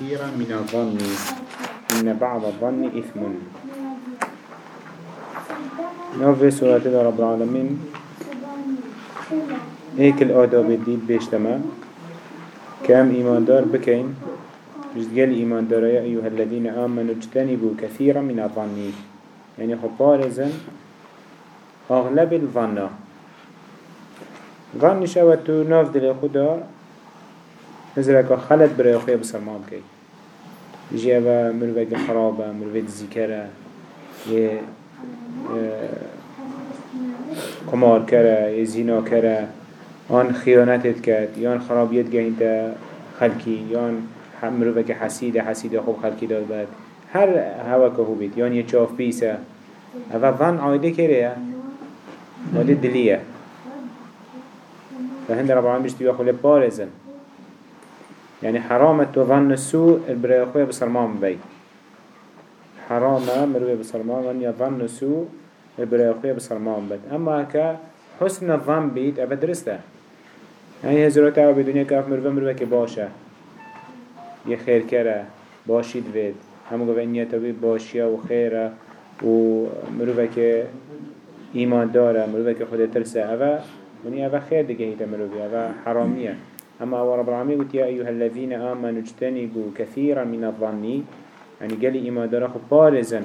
كثيرا من الظن إن بعض الظن إثم. نوفي سورة رب العالمين. هيك الآداب الدين بيشتما كام إيمان دار بكين. جد قال إيمان دار يا أيها الذين آمنوا اجتنبوا كثيرا من الظن. يعني خبارزا أغلب الظن. ظن شوتو ناف دل نزرك خلط برای خوی بسرمان بکی يجي أبا مروفك خرابة مروفك زكرة يه قمار كرا يه زنا كرا آن خيانتت كد يان خرابيت جهنت خلقي يان مروفك حسيدة حسيدة خوب خلقي داد بد هر هوا که هو بید یعنی چاف بیسه اول ظن عایده کره عایده دلیه. فهند رب العالمين بيشتي بيخو لبارزن يعني حرام تظن السوء البراء أخويا بسرمان بي. حرام مروي بسرمان من يظن السوء البراء أخويا بسرمان بي. أما هكا حسن الظن بيت أبا درسته. يعني هزرات أو بدنيا كاف مروي مروي كباشا يخير كرا باشي دويد همو قوة إنيا تبي باشيا وخيرا ومروي كي إيمان دارة مروي كي خود ترسة. أبا وني أبا خير دقه هيتا مروي أبا حرامية. أما هو رب العالمين قلت يا أيها الذين آمنوا اجتنبوا كثيرا من الظن. يعني قال إيمان داره بارزا.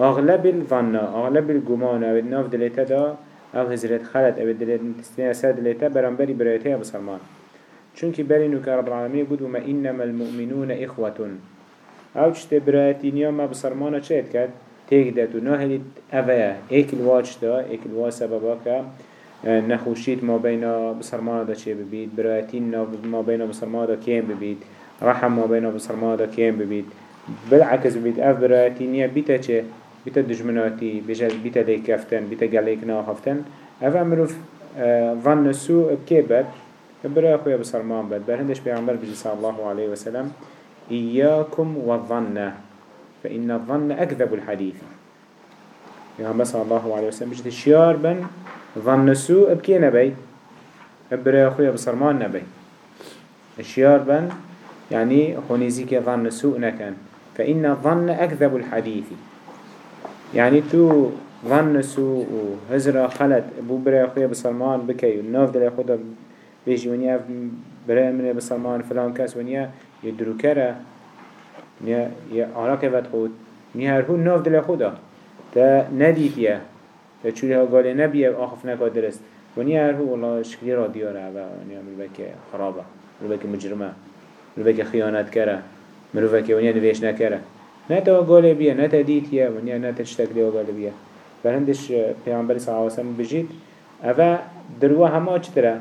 أغلب الظن أغلب الجمان أو الناف دلتا دا أو هزرت خلت أو ساد دلتا برنبري برأيتها بسلمان چونك برينو كرب العالمين قد وما إنما المؤمنون إخوة. أو چشت برايتين يوم بسرمانة چهت كد تيك و نهلت أفيا. إيك الواج دا إيك الوا سببا نخوشيت ما بين بسرمانه دا چه ببید برایتین ما بين بسرمانه دا کیم ببید رحم ما بين بسرمانه دا کیم ببید بالعكس ببید اف برایتینیه بیتا چه بیتا دجمناتی بجاز بیتا لیک کفتن بیتا گلیک ناخفتن اف امروف ظن سوء بكيبت برای خویا بسرمان بد بر هندش پیغمبر صلى الله عليه وسلم إياكم والظن فإن الظن أكذب الحديث. پیغمبر صلى الله عليه وسلم بجي شيار بن. ظن سوء بكي نبي برای خویا بسرمان نبي الشيار بن يعني خونيزيك ظن سوء نكن فإن الظن أكذب الحديث يعني تو ظن سوء وهزر خلت بو برای خویا بسرمان بكي وناف دل خدا بيجي ونيا برای من بسرمان فلان كاس ونيا يدرو كرا ونيا يعراك فتخود ونيا هرهو ناف دل خدا تا نديت چوری ها گاله نبیه آخف نکا درست. ونیا هر هو والله شکلی را دیاره و ونیا مروفک خرابه. مروفک مجرمه. مروفک خیانت کره مروفک ونیا نویش نکره نه تا گاله بیه نه تا دیتیه ونیا نه تا چتکلی ها گاله بیه. برندش پیامبر صلی الله علیه وسلم بجید. اوه دروا همه چتره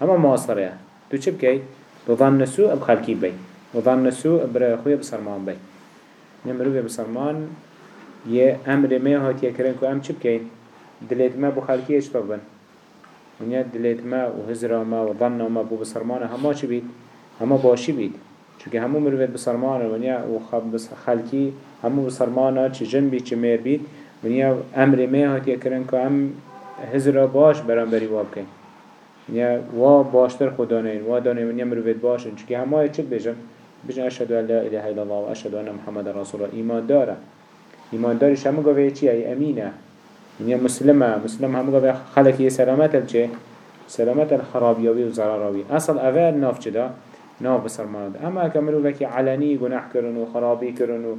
همه ماصره تو چه بکی؟ بظن سوء بخلقی بی. بظن سوء برای خوی بسرمان بی. نمروی بسرمان یه أمر ما هاتیه کرن که ام چی بکن دلیت ما بو خلقی اش ببن. ونیا دلیت ما و هزرا ما و ظن ما بو بسرمان همه چی بید؟ همه باشی بید. چونکه همه مروید بسرمان ونیا و خب خلقی همه بسرمان چی جن بید چی میر بید. ونیا أمر ما هاتیه کرن که ام هزرا باش برام بری واب کن. ونیا وا باشتر خدا نین وا دانه ونیا مروید باشن. چونکه همه چی بجن بجن اشهد ان لا اله الا الله و اشهد ان محمد رسول الله. ایمان داره ایمان دارش همه گوه چی ای امینه یعنی مسلمة مسلم همه گوه خلقی سلامت چه سلامت الخرابیاوی و ضرراوی أصل اول ناف چه دا؟ ناف بسرمان أما کمرو وکی علنی گناه کرن و خرابی کرن و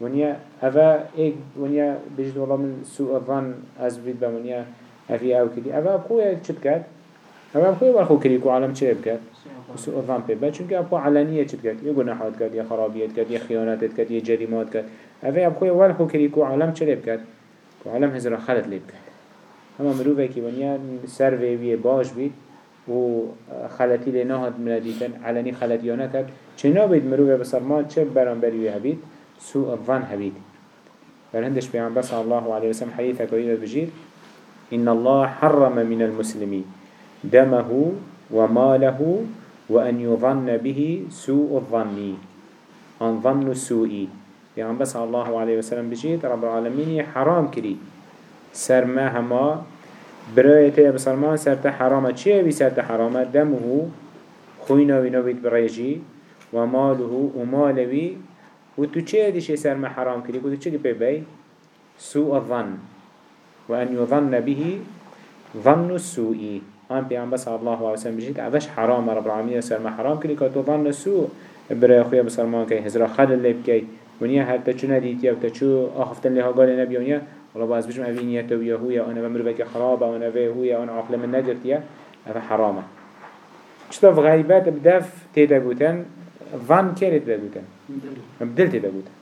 ونیا اوا ایک ونیا بجد والله من سوء الظن بید بمونیا افی أو کلی اوا بخوی چت کرد اوا بخوی برخو کو عالم چه بکرد سوء الظن بچون که أبو علنیه چت کرد یه گناهات کرد یه خرابیت کرد یه خیانت کرد یه جریمات کرد اوه اب خوی ول خو کری عالم چه لیب کرد؟ کو عالم هزرا خلط لیب کرد. اما مروفه که ونیا سر وی باش بید و خلطی لی نهاد ملدیتن علنی خلطیانه کرد. چه نابید مروفه بسرمان چه بران بریوی هبید؟ سوء الظن هبید. فالهندش بيعن بس الله عليه وسلم حديثة كويدة بجير إن الله حرم من المسلمين دمه وماله وأن يظن به سوء الظن. أن ظن السوء پیغمبر صلی الله علیه و سلم بجید رب العالمین حرام کری. سر ما هما برای تی بسلمان سر تا حرامه چیه؟ بی سر حرامه دمه خوینا وینا بریجی وماله ومالوي وتو چه ديش يسر ما حرام كري وتو چه بي سوء الظن. وأن يظن به ظن السوء. آن بيعنبه صلى الله عليه وسلم بجيت عفش حرام رب العالمين يسر ما حرام كري كتو ظن السوء برای خویا بسرمان که هزرا خلل لب ونیا هر تچو ندید یا تچو آخفتن لها قال نبی ونیا والله باز بجم اوی نیت و یهویا أنا بمرو بک خرابه أنا وی هویا أنا عقل من ندرت یا اف حرامه في غیبت بدف تیدا بودن ظن كيرت بودن بدل تیدا بودن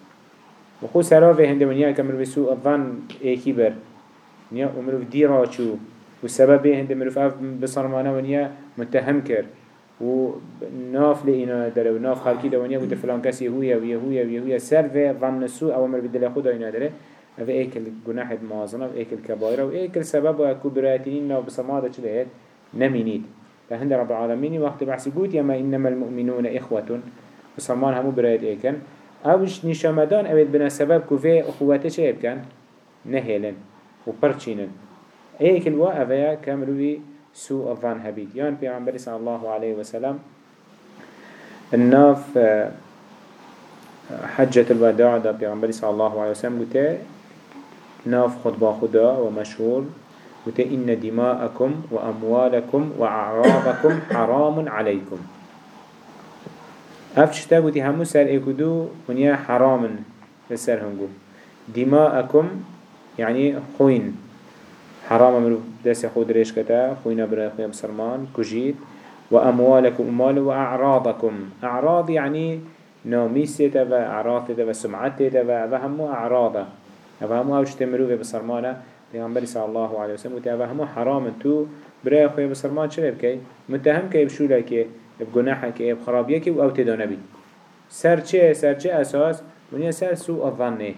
و خود سراوه هنده ونیا کمر بسوء الظن ایکی بر نیا ومرو دي راشو والسبب هنده مرو فاف بصرمانه ونیا متهم کرد و ناف لإنا داره و ناف خلقی دوانیا بوده فلان کسی هویا و یهویا و یهویا سر و ظن سو أو مر بدل خدا اینا داره أو ایکل گناح مازنه و ایکل کبایره و ایکل سبب و اکو برایتینین ناف بسماده چه لهید نمینید فهند رب العالمين وقت بحثي قلت يما إنما المؤمنون إخوة. بسلمان همو برایت ایکن اوش نشامدان اوید بنا سبب كوفي أخواته چه بكن نهيلن و پرچينن ایکل و اویا کمروی سوء الظن هبيت يان پیغمبر صلى الله عليه وسلم الناف آه، حجة الوداع دا پیغمبر صلى الله عليه وسلم قلت ناف خطبا خدا ومشهور قلت إن دماءكم وأموالكم وأعراضكم حرام عليكم أفشتا قلت همو سر إكدو ونيا حرام بسر هنگو. دماءكم يعني خوين حرام مرو دست خود ريش كتا خوينا برای خويا بسرمان كجيت وأموالكم أموال وأعراضكم. أعراض يعني ناميسيتا وأعراضتا وسمعتتا وهمو أعراضا. وهمو أوش في بسرمانا. پیغمبر صلى الله عليه وسلم همو حرام تو برای خويا بسرمان چرا بكي متهم كي بشولا كي بگناحه كي بخرابيه كي أو تدانا بي سر چه؟ سر چه أساس؟ ونیا سر سوء الظنه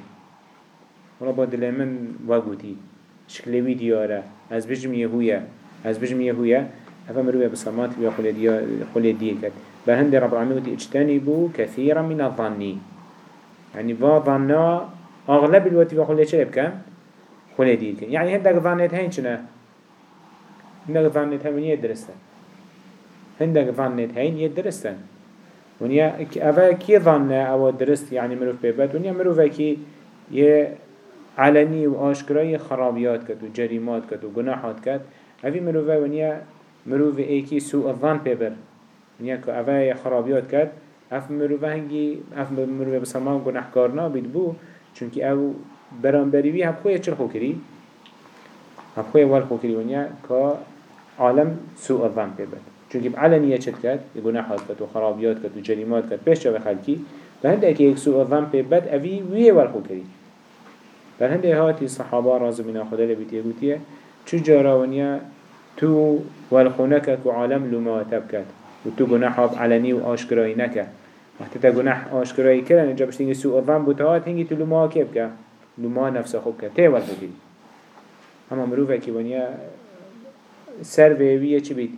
ولا با دل من شكلوي ديارة از بجم يهويا از بجم يهويا هفا مروية بصمات بيا خلي دير كد بهند رب العالمين وتي اجتنبوا كثيرا من الظني يعني با ظنا أغلب الوقت بيا خلي شرب كان خلي دير كد يعني هندك ظنت هين شنا هندك ظنت هين يدرستن هندك ظنت هين يدرستن ونيا أفا كي ظن أو درست. يعني مروف بيبات ونيا مروف كي يه علني و آشکرای خرابیات کد و جریمات کد و گناحات کد اوی مروفه ونیا مروفه ایکی سوء الظن پیبر. ونیا که اوه خرابیات کد اف مروفه هنگی اف مروفه بسلمان گناحکار نابید بو چونکه او برانبریوی هم خوی چل خو کری هم خوی ول خو کری ونیا که عالم سوء الظن پیبر. چونکه بعلنیه چد کد گناحات کد و خرابیات کد و جریمات کد پیش جا خلکی. و هنده که یک سوء الظن پیبر اوی ویه ول خو بل هنده هاتی صحابه رازو من خدا لبیتیه گوتیه چو جاراونیا تو والخونك كو عالم لما تبكت وتو جناح علني وآشكراي نكا وقت تا جناح آشكراي كلا نجا بشتيني سوء الظن بتهات هنگي تو لما كيبكا لما نفسه خوبكا تيوال خوبي اما مروفه كي ونيا سر بيوية چي بيت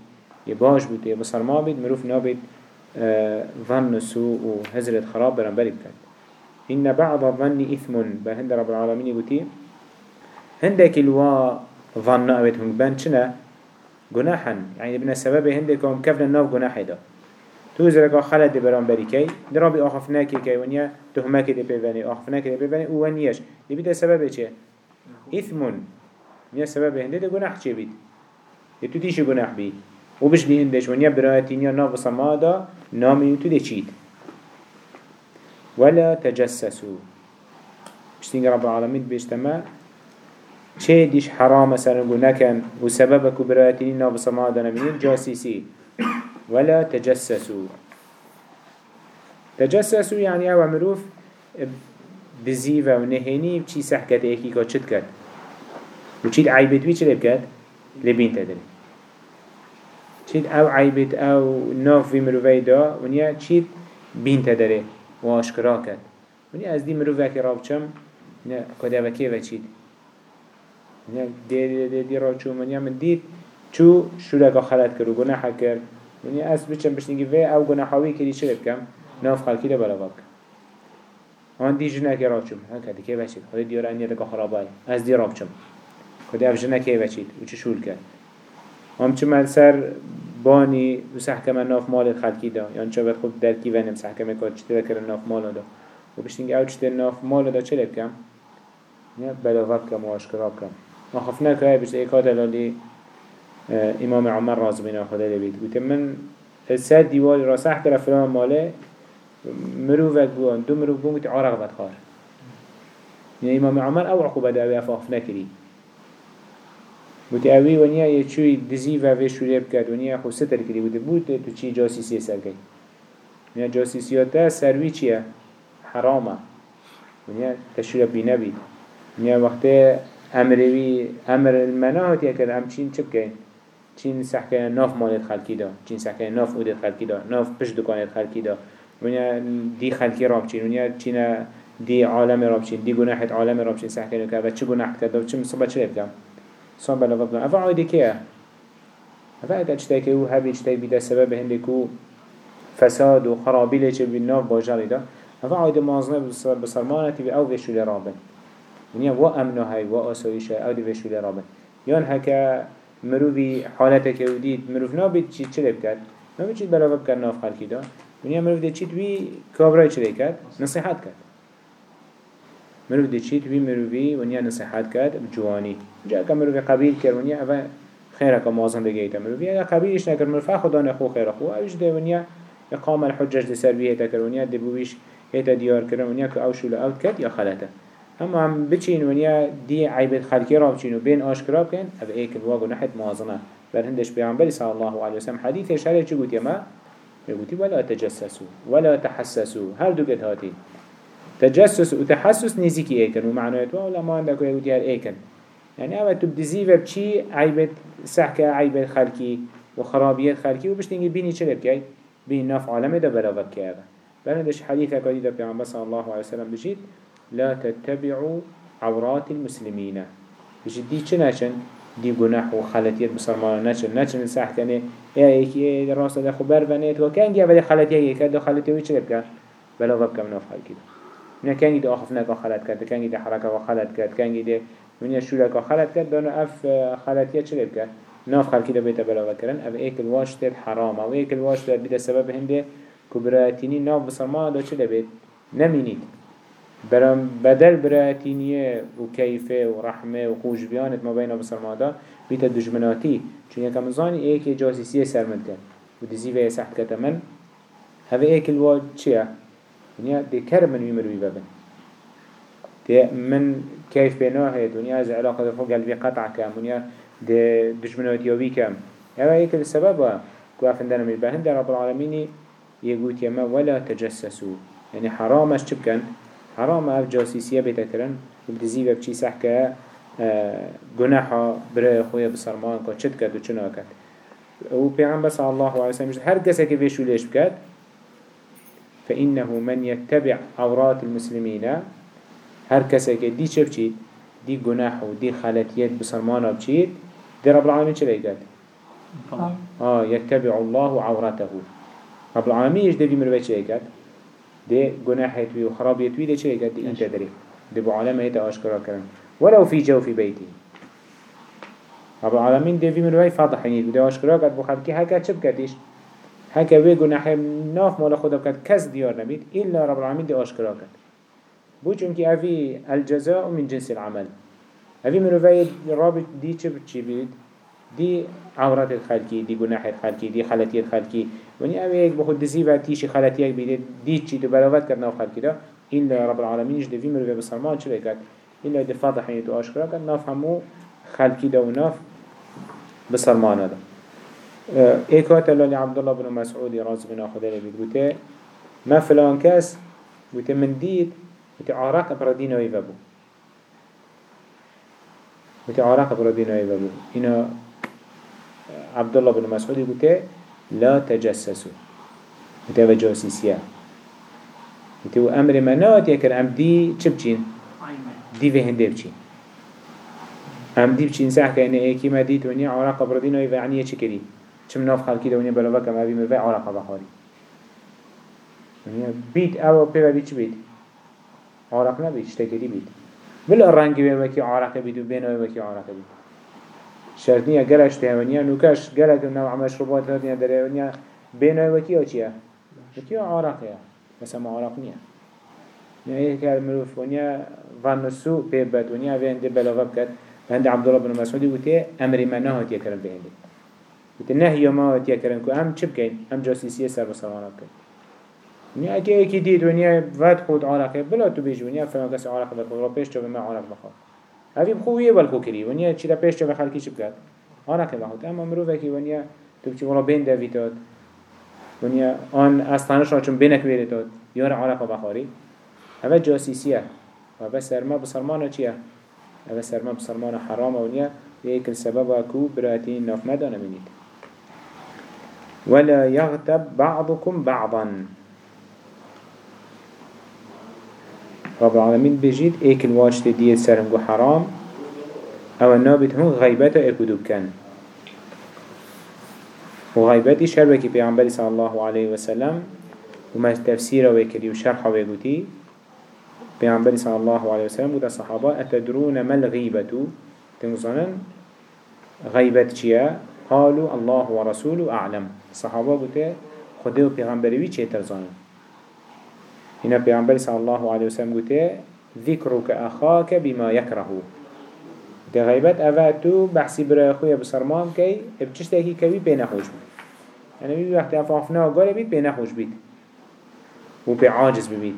يباش بيت يبصر ما بيت مروف نابيت آه ظن سوء وهزرت خراب برن بري بكت إن بعض الظن إثم. بهند رب العالمين يقولي هندك الوا ظن أبتهم بان چنا جناحا يعني ابن السبب هندك هم كفنا الناف جناح ده توزرك خلد برام بريكي. درابي أخفناك كي ونيا. تهمك دي بيباني أخفناك دي بيباني ونياش يبيت السبب چه؟ إثم. نيا السبب هندك جناح چه بيت؟ يتو تيش جناح بي وبش بي هندش ونيا برايتين يا ناف صمادا نامي يتو دي ولا تجسسوا. بشتين رب العالمين بيشتما چه ديش حرام سرنگو نكن وسببك براتين ناب سماعدنا من جاسيسي ولا تجسسوا. تجسسوا يعني أو مروف بزيفة ونهيني بچي سحكت ايكي كا چد كد وچيد عيبت بي چلي بكد لبين تدري. چيد أو عيبت أو ناف في مروفي دا ونيا چيد بين تدري. و آشکرا کرد. ونی از دی مرو وکی راب چم نه کده وکی وچید. نه دی دی دی دی را چو منیا من دید چو شورک خلط کرد و گناح کرد. ونی از بچم بشنگی وی او گناحاوی کردی چه بکم؟ ناف خلکی ده بلا باب آن دی جنه که راب چم. ها کدی که وچید. خود دیار انیه دکا خرابای از دی راب چم. کده اف جنه که وچید. و چه شول کرد. هم چه من باني وسحكم ناف مال الخلقي دا. يعني شو خود دركي ونم سحكم كات چتر كر ناف مال دا. و بشتنگ او چتر ناف مال دا چه بكم نه بلاغت کم و اشکراب کم. ما خفنا که بشت ایکاد لالی اه، امام عمر راز بنا خدا لبید. گوت من سر دیوال را سح کرا فلان ماله مروفك بوان دو مروف بوان گوت عرق بدخار يعني امام عمر او عقوبة دا اوی افاف بودی اوی ونیا یه چوی دزی و وی شوری بکرد ونیا خو ستر کری بودی بود تو چی جاسیسی سر گئی؟ ونیا جاسیسیات دا سروی چیه؟ حرامه. ونیا تشویر بی نبید ونیا وقتی امروی أمر المناهات یکر هم چین چه بکن؟ چین سحکه ناف مالت خلکی دا. چین سحکه ناف اودت خلکی دا. ناف پشت دکانت خلکی دا. ونیا دی خلکی راب چین. ونیا چین دی عالم راب چین. دی گناحت عالم راب چین سحکه نکرد. و چه گناح کرد؟ و چه مصبت چه؟ صام بلا بطلان أفا عايدة كيه أفا اتا اجتاكي و هبي اجتاك بدا سبب هندكو فساد و خرابي ليش بالناف باجاري دا. أفا عايدة مازنة بسرمانة تبي أو بيشو لرابن ونیا و امن های و آسایش أو دی وشول رابن. یان هکا مروفی حالت که ودید مروف نابید چی چه لب کرد نابید چید بلاوه بکر ناف خلکی دا؟ ونیا مروف دی چید وی کابرای چه کرد نصیحت کرد. مروف دی چید وی مروفی ونیا نصیحت کرد بجوانی. جا که مروفی قبیل کرد ونیا اوه خیره که مازن بگیتا مروفی اگه قبیلش نکرد مروفه خدا نخو خیر خو. اوش دی ونیا اقام الحجج دی سر بیه تکر ونیا دی بویش هیتا دیار کرد ونیا که أو شول اوت کرد یا خلطه. اما هم بچین ونیا دی عیبت خلقی را بچین و بین آشکرا بکن أو ایک الواقع نحت موازنه بر هندش پیامبری صلی الله علیه وسلم حدیث شرع چی گوتی؟ ما يقولي ولا تجسسوا ولا تحسسوا هر دو قد هاتين تجسس وتحسس نزيكي ايكن ومعناته ولا ما عندك يقولي هر ايكن يعني اما تبدزي بچي عيبت سحكة عيبت خلقي وخرابيات خلقي وبشتنجي بيني چه بكي بين ناف عالمه ده بلاغت كيابا بلندش حديثة قديدة ده بيعمل صلى الله عليه وسلم بجيت لا تتبعوا عورات المسلمين بجدي چه نشن دي گناح و خلطيات بسرمان نشن نشن ساح کنه إيه راست ده خبر بنيت وكان جا بده خلطيه إيه كده خلطيه ويچه بكا بلا غب كم ناف حال كده من كان جدا آخفنا كا خلط كده كان جدا حركة وخلط كده كان جدا من يشولا كا خلط كده دانا أف خلطيه چه بكا ناف خال كده بيتا بلا وكرن اف ايك الواش تد حرام أو ايك الواش تد بدا سبب هنده كبراتيني ناف بسرمان ده چه بيت. نمينيد برام بدل براتينية وكيفة ورحمة وخوش بيانت ما بين بسرمادا بيتا دجمناتي. چون يكا زاني ايك جاسيسية سرمن كان ودزي في سحت كتمن هذا ايك الواد چيا؟ ونيا دي كرم من يمروي بابن دي من كيف بيناه دنيا از علاقة فوق قلبي قطع كام ونيا دي دجمناتي وبي كام هذا ايك السبب كوافن دانا من البهن رب العالمين يقول يما ولا تجسسوا يعني حرامش چبكن حرام اف جاسيسية بيتا كرن وبدزي ببچي سحكا گناحا برای خوی بسرمان که چت کرد و چنا کرد و پیغمبر صلی الله علیه وسلم هر کسی که ویشو لیش بکرد فإنه من يتبع عورات المسلمين هر کسی که دی چه بچید؟ دی گناح و دی خلطیت بسرمان بچید دی رب العالمین چه بگرد؟ آه يتبع الله عورته. رب العالمين يجدي بمروي چه بگرد؟ ده جناحت وي وخرابيت وي ده چه قد انت دري ده بعالم هيدا اشكرا كرن ولو في جو في بيتي رب العالمين ده في مروي فاضح يعني ده اشكرا قد بخلقي هكا چه وي جناح ناف مال خدا بكت كس ديار نبيت إلا رب العالمين ده اشكرا كد بو چونك افي الجزاء من جنس العمل. افي مروي رابط دي چه بچي بيت دي عورات الخلقي دي جناح الخلقي دي خلاتي الخلقي وني اوه يك بخود دزي و تيشي خلاتي بيدي دي چي تو بلاوات كرنا خلقي دا. إلا رب العالمين يجد في مروي بسرمان چه بكت إلا دي فاضح يتو أشكرا كد ناف همو خلقي دا وناف بسرمان دا. ايكوات الله عبد الله بن مسعود راز بن أخذ لبيت قلت ما فلان كاس قلت من ديد قلت عراق برادين ويفبو قلت عراق برادين ويفبو إنا عبد الله بن مسعود قلت لا تجسسوا. قلت هذا جاسيسية قلت هو أمر منات أم دي چه بچين دي في هنده بچين. أم دي بچين ساح كأنه إيكي ما ديت ونيا عراق بردين ويفا عنية چه كري چم ناف خلقي دونيا بلوكا ما بي مرفع عراق بخاري ونيا بيت أو بيت چه بيت عراق نبيت چه تكري بيت بلا رنگ بيبا كي عراق بيت و بين ويبا كي عراق بيت شرطنية قلش تهونيا نوكاش قلك نوع مشروبات هاتنيا دريونيا بينه وكيا وكيا وكيا عراقيا بس ما عراقنيا يعني هيك المروف ونيا السوء بيبت ونيا في عند بلغة بكت عند عبد الله بن مسعود وتي أمري ما نهت يكرم بهندي بتن نهی ما وتیا کردن که هم چی بکن هم جاسوسی سر و سامانه بکن نیا اگه یکی دید و نیا ود خود عرقه بلا تو بیش و نیا فلان کس عرق بده خود را پشت تو به ما عرق بخواد هایی خویه بل کوکری و نیا چی را پشت تو به خلقی چی بکرد عرق بخواد اما مرو وکی و نیا تو بچی ولا بین دویتاد و نیا آن استانش را چون بینک داد یار عرق بخاری اول جاسیسیه، و بس سرما بسرمانه چیه اوه سرما بسرمانه حرامه و نیا یک سبب کو براتین ناف مدانه ولا يغتب بعضكم بعضا. رب العالمين بجيد إيك الواجت دي سرنگو حرام. أو النابت هم غيبتا اكدو بكن وغيبتي شربكي پیغمبر صلى الله عليه وسلم. وما تفسير وكري وشرح ويقوتي پیغمبر صلى الله عليه وسلم ودا صحابة أتدرون ما الغيبة؟ تنظنن غيبت چيا قالوا الله ورسوله أعلم. صحابة قلت خده و پیغمبروی چه ترزانن هنا پیغمبر صلى الله عليه وسلم قلت ذكرك أخاك بما يكره ده غيبت أفاتو بحثي برای خوی بسرمان کی بچشتکی کوی پی نخوش بید. يعني بيبي وقت أفافنا وقال بيت بي نخوش بيت وبي عاجز ببيت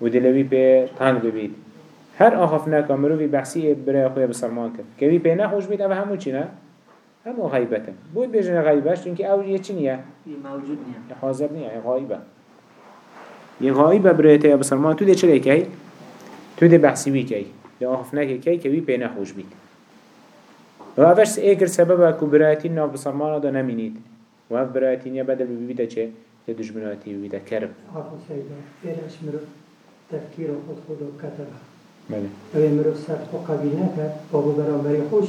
ودلوي بي تنگ ببيت هر أخافنا كامرو في بحثي برای خوی بسرمان کرد کوی پی نخوش بيت أفا همو چينا همو غیبتن. بود غایب غیبش چون که اول یه چی نیه؟ موجود نیه. حاضر نیه یه غایبه یه غایبه برای یا بسرمان تو ده چلی که؟ تو ده بحثی وی که ده کی؟ که که وی پی نخوش بید و اوش اگر سبب کبراتی برایتی ناف بسرمان ده نمینید و اف برایتی نیه بدل بی بیده چه؟ یه دجمناتی بی بیده. کرب حافظ سیده پیش مرو تفکیر خود خود و کتبه. بله. اوه مرو سرخ و قبیل خوش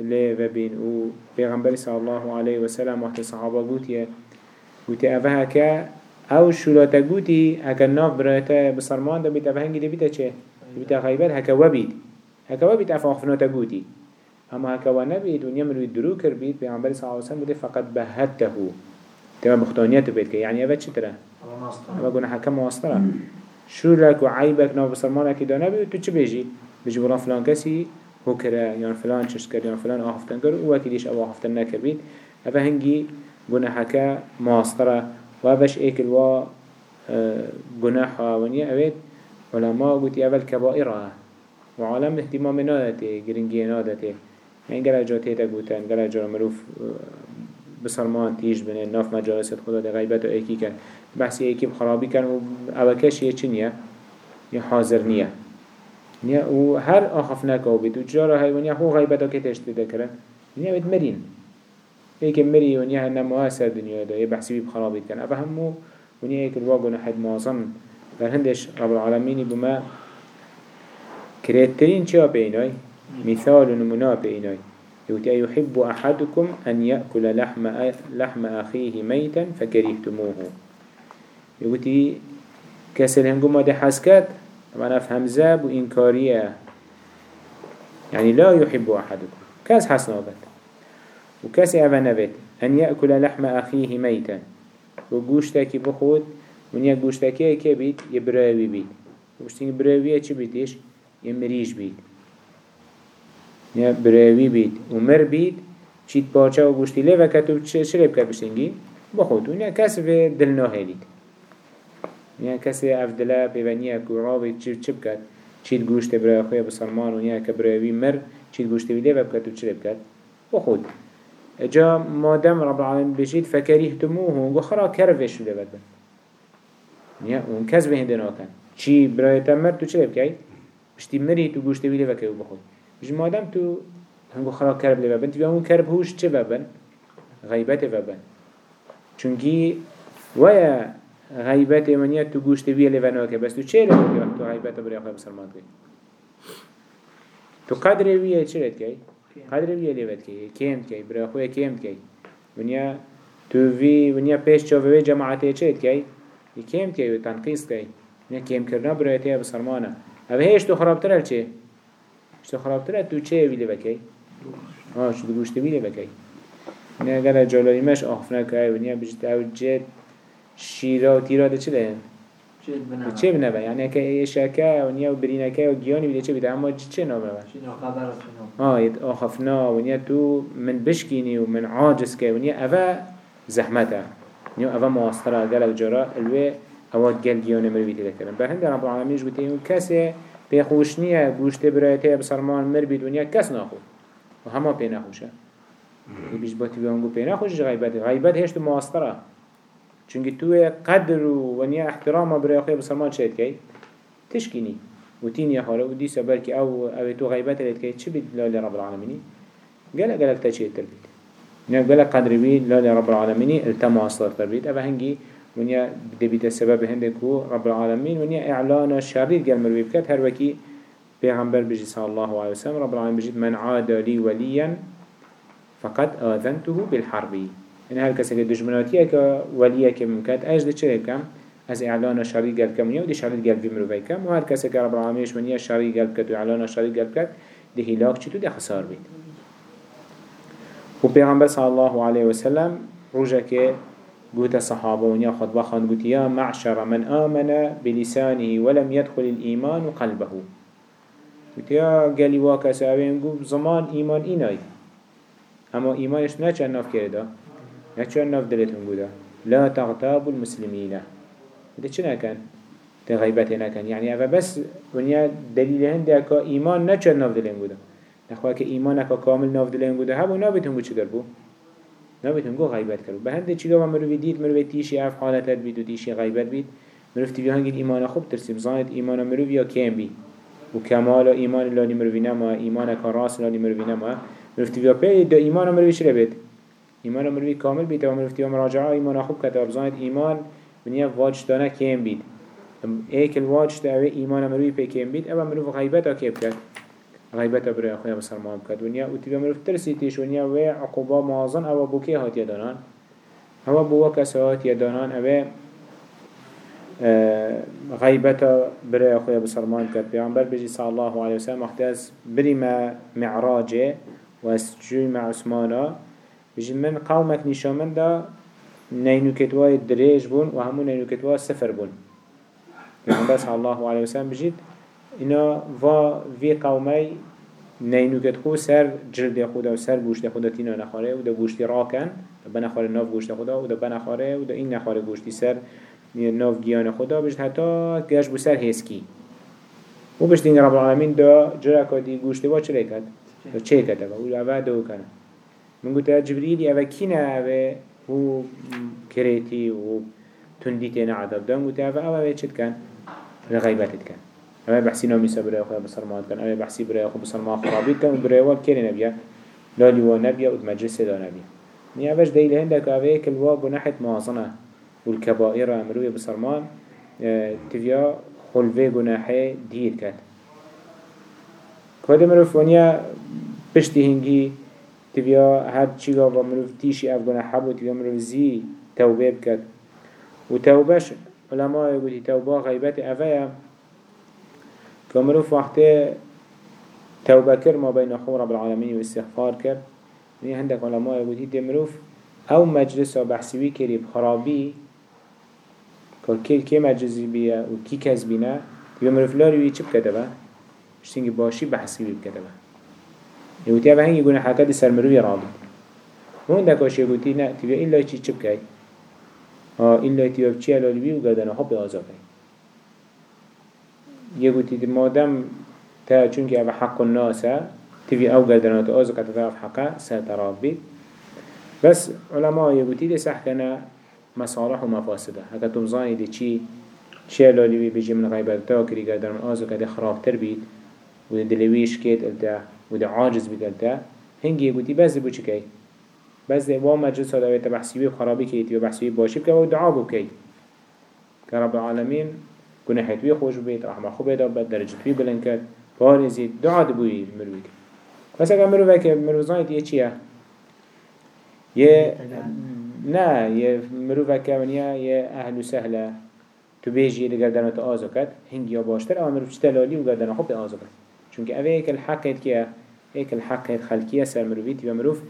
اللي وبين و بيغمبر صلى الله عليه وسلم وقت الصحابة قوتي قوتي أفها كا أو شلاتا قوتي هكا ناف براتا بصرمان دو بيت أفهنجي دي بيتا چه؟ بيت غيبت هكا وبيت هكا وبيت أفاقفناتا قوتي أما هكا ونبيت ونيمر الدرو كربيت بيغمبر صلى الله عليه وسلم بده فقد بهته. تما بختانيته بيت يعني أفا چتره؟ اما قلنا حكم واصطرا شو لك وعيبك ناف بسرمانك دانا بي تو چه بيجي بيجي بلان فلان كسي هو كرا يان فلان چش كر يان فلان آهفتن كر و وكيديش أو آهفتن نكر بيت افا هنگي قلنا حكا مواصطرا و افش ايكل و جناحا ونيا اويت علماء قلت اول كبائرها وعالم اهتمام نادته گرنگی نادته يعني قال جاتي تقوتن قال جرى مروف بسرمان تيج بنه ناف مجالس خدا ده غيبت و ايكي كان بحثي ايكي بخرابي كان و اوكاش يه چنية يه حاضر نية نية و هر آخف نكاو بيت و جارة هاي ونيا هو غيبت و كتش تذكرن نية بيت مرين ايكي مري ونيا هنه مواسر دنيا ده يه بحثي بي بخرابي كان افا همو ونيا ايكي الواقع نحد معظم فهندش رب العالمين بما كريترين چه بيناي مثال نمنا بيناي يقول يحب أحدكم أن يأكل لحم لحم أخيه ميتا فكرهتموه يقول كسر هنگو ما ده حسكت طبعا أفهم زاب وإنكارية يعني لا يحب أحدكم كاس حسنا بت وكاس أفنبت أن يأكل لحم أخيه ميتا وقوشتكي بخود. من يك قوشتكي كبيت يبراوي بيت وقوشتكي براوية چه بيتش يمريش بيت یا براوی بید. و مر بید. چیت پاچه و گوشتی. لیوه کت و چه بکر بشتنگی بخود. و یا کس به دل ناهلید یا کسی اف دله پیونیه که راوی چی چه بکد چیت گوشت برای خوی بسرمان و یا که براوی مر چیت گوشتی لیوه بکد و چه بکد بخود جا مادم رب العالمین بشید فکریهتموه و خرا کروش لیوه بکد یا اون کس به هنده ناکن چی برای تمر تو چه بکید بشتی مری تو گوشتی لیوه بکد بخود بج مادم تو هنگو خراب کرب لیبا بن تبا همون کرب هوش چه ببن؟ غیبت و بن چونکی ویا غیبت منیا تو گوشت بیه لبنا که بس تو چه لبنا تو غیبت برای خدا بسرمان کنی تو قدر ویه چه رد کی قدر ویه لبت کی کیم کی برای خدا کیم کی منیا تو وی منیا پیش چاوه جماعت چه رد کی کیم کی و تنقیص کی منیا کیم کرنا برای تیا بسرمانه اوه هیچ تو خرابتر چه تو خرابتر تو چه وی لبکی آه شو تو گوشت وی لبکی نه اگر جلالی مش آخفنا که ونیا بجت أو جد شیرا و تیرا ده چه ده؟ چه بنبه یعنی که ایشکه و نیا و برینکه و گیانی بیده چه بیده اما چه نابه آه ید آخفنا و نیا تو من بشکینی و من عاجز که و نیا اوه زحمته. نیا اوه مواستره گلک جرا الوه اوه گل گیانه مروی تیده کرن بر هنده رب العالمینش گوته اون کسی پیخوش نیه گوشت برایته بسرمان مر بید و نیا کس ناخو و همه پی نخوشه. بیش باتی بیانگو پی نخوش غیبت غیبت هشت مواستره چونکه تو قدر و ونیا احترام برای خوی بسرمان شد کی تشکینی. و تین یا حالا و دیسا برکی أو أو تو غیبت لید کی چی بید لالی رب العالمینی؟ گلک گلک تشید تر بید؟ نه گلک قدر بید لالی رب العالمینی التما أصلا تر بید. أو هنگی ونیا دبیت السبب هندك هو رب العالمين ونیا اعلان الشرير قال مروي بكت هر وكي پیغمبر بجي صلى الله عليه وسلم رب العالمين بجي من عاد لي وليا فقد آذنته بالحرب این هر کسی که دشمناتیه که ولیه که ممکن اجد چه کم؟ از اعلان شری گل کم و دی شری گل بی مروی کم. و هر کسی که رب العالمینش منیه شری گل کد و اعلان شری گل کد دی هلاک چی تو دی خسار بید. و پیغمبر صلی الله علیه وسلم روژه که قوت الصحابة ونيا خطبة خان قوت يا معشر من آمن بلسانه ولم يدخل الإيمان قلبه. قوت يا قالي واكا سابين قوت زمان إيمان إيناي أما إيمانش ناچن ناف كرده نچون ناف دلتون بودا؟ لا تغتاب المسلمين. ده چه نکن؟ ده غیبت نکن يعني اوه بس ونیا دلیل هنده اکا ایمان نچون ناف دلین بودا؟ نخواه که ایمان اکا کامل ناف دلین بودا. هبو نابتون گو چه در بو؟ نابتون گو غیبت کرد به هنده چیگا و مروی دید مروی تیشی اف حالتت بید و تیشی غیبت بید. مروی تیوی هنگید ایمان خوب ترسیم. زاید ایمان مروی یا کم بید و کمال ایمان لانی مروی نما ایمان اکا راس لانی مروی نما. مروی تیوی پید دا ایمان مروی چرا بید؟ ایمان مروی کامل بید و مروی مراجعه ایمان خوب کتا و بزاید ایمان منیا واجدانه کم بید. ایک الواجد اوه ایمان مروی پی کم بید اوه مروی غیبت ها کب غیبت برای خویا بسرمان ونیا و تیبه مروی ترسی تیش ونیا و عقوبا معظن اوه بو که هات یدانان اوه بو کس هات یدانان اوه غیبت برای خویا بسرمان کرد. پیامبر بجی صلی الله علیه وسلم وقتی از بریم معراجه و از جوی مع عثمانه بجن من قومك نشامن دا نينوكتوا دريج بون وهمو نينوكتوا سفر بون پیغمبر صلی الله علیه وسلم بجید اینا و وی قومی نینوکت خو سر جلد خدا و سر گوشت خدا تینا نخوره و دا گوشتی راکن دا بنخوره ناف گوشت خدا و دا بنخوره و دا این نخوره گوشتی سر ناف گیان خدا بجد حتی گشت بو سر هسکی. و بجد این رب العالمین دا جرکا دی گوشتی با چه کد؟ چه کد و اوه دو کنه من قلت جبريل أبا كنا أبا هو كريتي و تنديتين عذاب. دام قلت أبا أبا بيتشت كان؟ لغيبات كان. أبا بحسي نومي سبرا أخوة بصرمات كان. أبا بحسي برا أخوة بصرمات خرابيت كان. وبرا واب كيري نبيا. لا لوا نبيا ومجلس دا نبيا. ني أباش دايل هندك أبا كالواب ونحت مواصنة والكبائر أمروية بصرمان آه تفيا خلفه جناحي دير كات كده مروف ونيا بشتي هنجي تبیا هر چیگا و مروف تیشی اف گناه حبو تبیا مروف زی توبه بکد و توبهش علماء گوتی توبه غیبت اوه که مروف وقت توبه کر ما بین خور رب العالمین و استغفار کر نی هندک علماء گوتی تی مروف أو مجلس و بحثوی کری بخرابی. که کی مجلسی بیا و کی کس بینه تبیا مروف لاروی چی بکده با؟ شتینگی باشی بحثوی بکده با يقولي أبا هنگي قولنا حكا دي سرمروي رابط هون دكاش يقولي نا تبا إلا چي چب كي ها إلا تبا بچي علالبي وقادنا حب آزاقي يقولي دي مادم تا چونك أبا حق الناس تبا أو قادنا تآزاق تتعرف حقا سترابي. بس علماء يقولي دي سحكنا مصالح ومفاسده هكا تمزاني دي چي چه علالبي بيجي من غيبت تاكري قادنا آزاق دي خراب تربيت ودلويش كيت التا وده عاجز بكالتا هنگي يقولي بس بو چكي بس وا مجلس هذا بحثي خرابي كيتي وبحثي باشي بك ودعاء بكي كرب العالمين كنا حيتوي خوش بيت رحمة خو بيت أبد درجة بي بلنكت بارزي دعاء دبوي مرويك بس اگر مرويك مروزانيت يه چيه يه نا يه مرويك ونيا يه أهل سهلة تبيجي لقردنا تآزو هنگي باشتر أو مروف چتلالي وقردنا خوب تآزو كت چونك اوه ايك الحق كيه ايك الحق خلقية سر مروفي تبا مروف.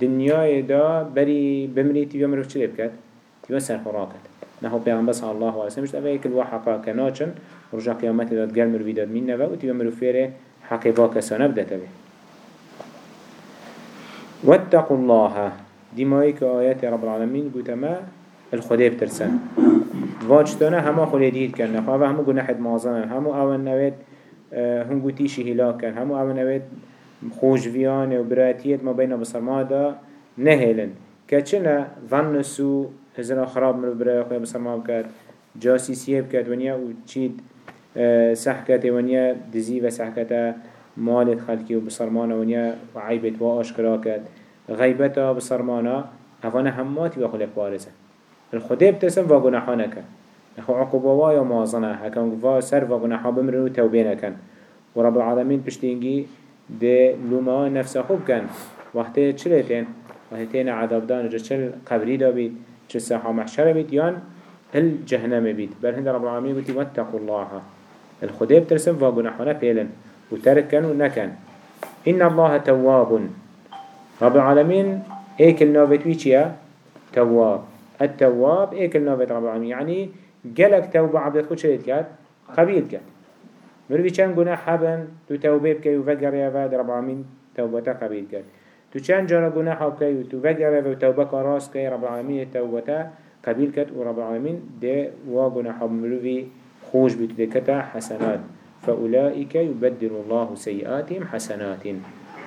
دنیای دا بری بمری تیویا مروف چلی بکد تیویا سر خوراکت نحو پیغمبر صلی الله علیه وسلم اوه ایک الواحقا کناچن رجا قیامت داد گل مروفی داد مین نوه و تیویا مروفیره حقی با کسانه بدته به واتقوا الله. دي که آیات رب العالمين قلت ما؟ الخدي بترسن واجتنا هما خليديد كان نخواه همو قناحد معظمه همو اول نوید هم قوتيشي هلاك كان همو اول نوید خوشویان و برایتیت ما بین بسرما دا نهیلن. که چنه؟ ظن سو هزنا خراب مرو برای خوی بسرما بکرد جاسیسیه بکرد ونیا و چید آه، سحکت ونیا دزی و سحکت مالت خلکی و بسرمانا ونیا و عیبت و آشکرا کرد. غیبتا بسرمانا اوان هماتی و خلق بارزه الخده بتسم و گناحانه کن نخو عقوبة یا مازنه هکن و سر و گناحا بمرن و توبه نکن. و رب العالمین پشتینگی ده لوما نفس خوب کن وقتی چلی تین وقتی تین عذاب دان جا چل قبری دا بید چل ساحا محشر بید یان هل جهنم بید بل هند رب العالمين بودی واتقوا الله. الخدي بترسم فاقناحونا بيلن وتركن ونكن إن الله تواب. رب العالمين ايك النوبت ويشيا تواب. التواب ايك النوبت رب العالمين يعني جلك توبة عبدت خود شريت كات قبيل كات مروی چند گناه حبن تو توبه بکی و وگره و در رب العالمین توبتا قبیل کرد. تو چند جانا گناه حب کی و تو وگره و توبه کاراس کی رب العالمین توبتا قبیل کرد و رب العالمین ده و گناه حب مروی خوش بیتو دکتا حسنات. فأولئك يبدل الله سيئاتهم حسنات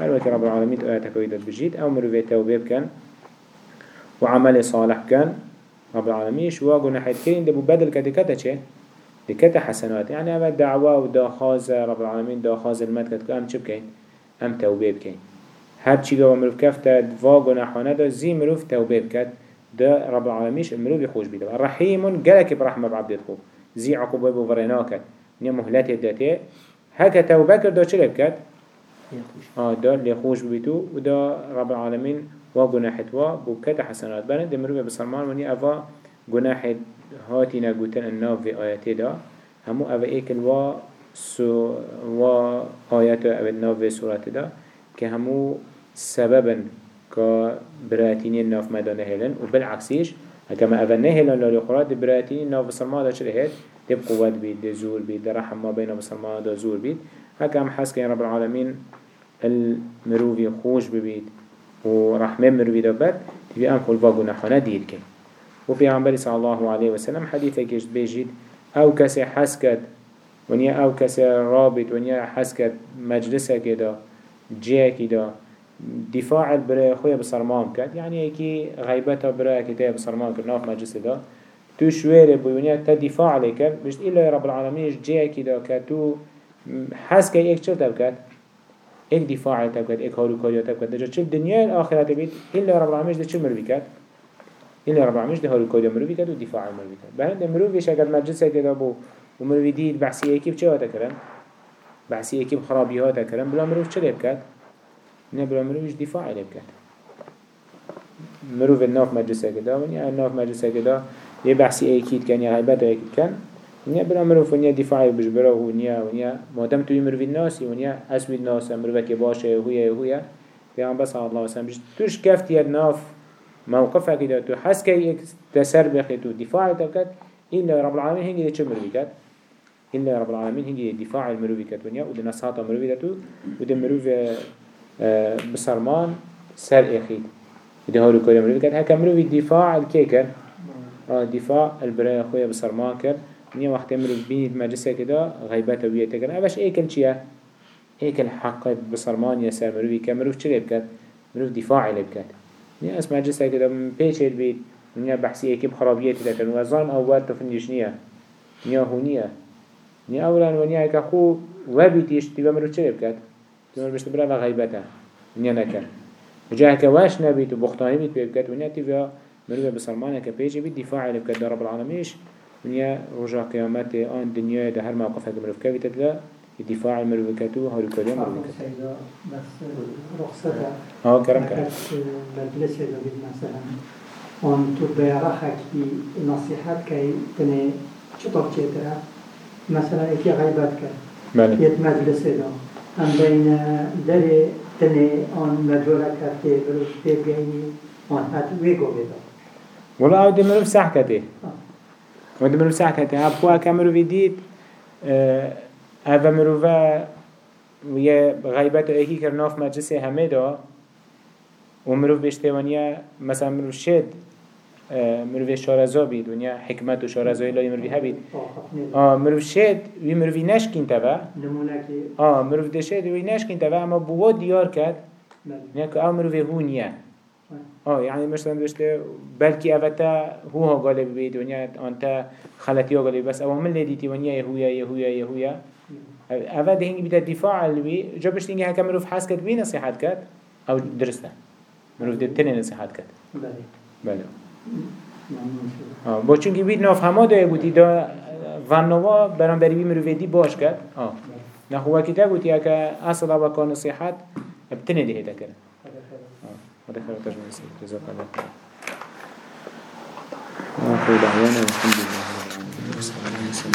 وكي رب العالمين آياتك ويدت بجيد أو مروي توبه بكن وعمل صالح كان رب العالمين شو قلنا حيث كين دبو بدل كده چه؟ دكت حسنات. يعني أما دعوة وداخاز رب العالمين داخاز المد كتك أم چه بكين أم توبه بكين هر چی گوه مروف کفته دوا گناحانه دا زی مروف توبه بکد. دا رب العالمینش مروف خوش بیده. رحیم گلک برحمه بعبدت خوب. زی عقوبه کد. نیا مهلت داته هکا توبه کرد دا چه بکد؟ آه دا لخوش بیتو. و دا رب العالمین و گناحت و بو کت حسنات. بنا دا مروف بسلمان ونیا افا گناحت هاتی نگوتن الناف في آياته دا. همو أو ایکل و سو و آیات أو الناف في سورة دا که همو سببا که براتینی الناف مدا نهلن و بالعكسيش هكما أو نهلن لالي خورات براتینی الناف بسلمان دا چه هيد دب قوات بيد دي زور بيد دي رحم ما بين بسلمان دا زور بيد هكا حس كان رب العالمين المروفي خوش ببيد ورحمة مروفي دبت تبي أم خلفا قناحنا دير كي وفي عمبالي صلى الله عليه وسلم حديثة كشت بيجيد. أو كسي حسكت ونيا أو كسي رابط ونيا حسكت مجلسة كده جيه كده دفاع البراء خويا بصرمام كد يعني ايكي غيبتها براء كتاب بصرمام كد ناف مجلسة ده. تو شوير بوينيا تدفاع عليك مش إلا رب العالمين جيه كده كتو حسكت إيك چل تبكت إيك دفاع تبكت إيك هارو كاريا تبكت دجا چل دنيا الآخرة تبيت إلا رب العالمين ده چل مروي كد إلا رب العالمين ده هارو كاريا مروي كد ودفاع مروي كد بهند مروي شكل مجلسة كده بو ومروي ديد بحثي ايكي بچه هاتا كرن بحثي ايكي بخرابي هاتا كرن بلا مروي چه لبكت نه بلا مرويش دفاع لبكت مروف الناف مجلسة كده ونيا الناف مجلسة كده يا بحثي ايكيد كان يا هيبتا ايكيد كان ونيا بلا مروف ونيا دفاعي بجبره ونيا ونيا مادم توي مروف الناس ونيا أسوي الناس مروفك باشه هويا هويا بيان بس الله وسلم توش كفت يا الناف موقفها كده تو حس كي تسر بخيت ودفاع تبكت إلا رب العالمين هنجي مروي كات إلا رب العالمين هنجي دفاع المروي كات ونيا ودنا نصاطة مروي ده تو وده مروي بسرمان سر إخيد وده هولو كده مروي كات هكا مروي دفاع الكيكر آه دفاع البراء أخويا بسرمان كر ونيا وقت مروي بيني مجلسة كده غيبات ويته كان أبش إيكل چيا إيكل حق بسرمان يا سر مروي كمروي چلي بكات مروي دفاع لبكات نیا اسم مجلسه که دم پیچید بید. نیا بحثی اکی بخرابیتی دکن و ظالم اول تفندیش نیا نیا هونیه نیا اولا و نیا اکا خو و بیتیش تیبا مرو چه بکد تیبا مرو بشت برا و غیبته. نیا نکن وجا هكا واش نبيت وبختاني بيت بيبكت ونيا تيفيا مروفة بسلمانة كبيجي بيت دفاع اللي بكت رب العالمينش ونيا رجع قيامته آن دنيا ده هر موقف مروف كوي تدلا دفاع مروفة كتو هارو كريم مروفة كتو سيدا بس رخصتها آه كرم كرم. اون تو بيرخك نصيحات كي تني چطور چيترا؟ مثلا اكي بله. يت مجلس دا أم بين دري تني اون مجورة كرتي بروش تيبيني اون هات ويگو بيدا والله أو دي مروف سح كته و دي مروف سح كته هبقوا هكا مروفي ديت هذا مروفا ويا غيبت ايكي كرناف مجلس همه دا. ومروف بيشتوانيا مثلا مروف شد مروف شارزا بید ونیا حکمت و شارزایی لای مروفی هبید آه مروف شد وی مروفی نشکین تبا آه مروف دشد وی نشکین تبا اما بوا دیار کرد. بله. نیا که مروفی هو نیه. آه يعني مثلا دشته بلكي أفتا هو ها قال بيت ونيا أنت خلتي قال بس أو من اللي ديتي ونيا يهويا يهويا يهويا أفا ده هنگي بيتا دفاع اللي جابش تيجي هكا مروف حاس كت بي نصيحات كت أو درسته مروف ده تاني نصيحات كت بله آه با چونكي بيت ناف ده دا ونوا برام بري بي مروف دي باش كت آه نخوا كتا قوتي هكا أصل أبا كان نصيحات بتني ده هيدا كده هذا خير آه تجمع جزاك الله خير آخر دعوانا والحمد لله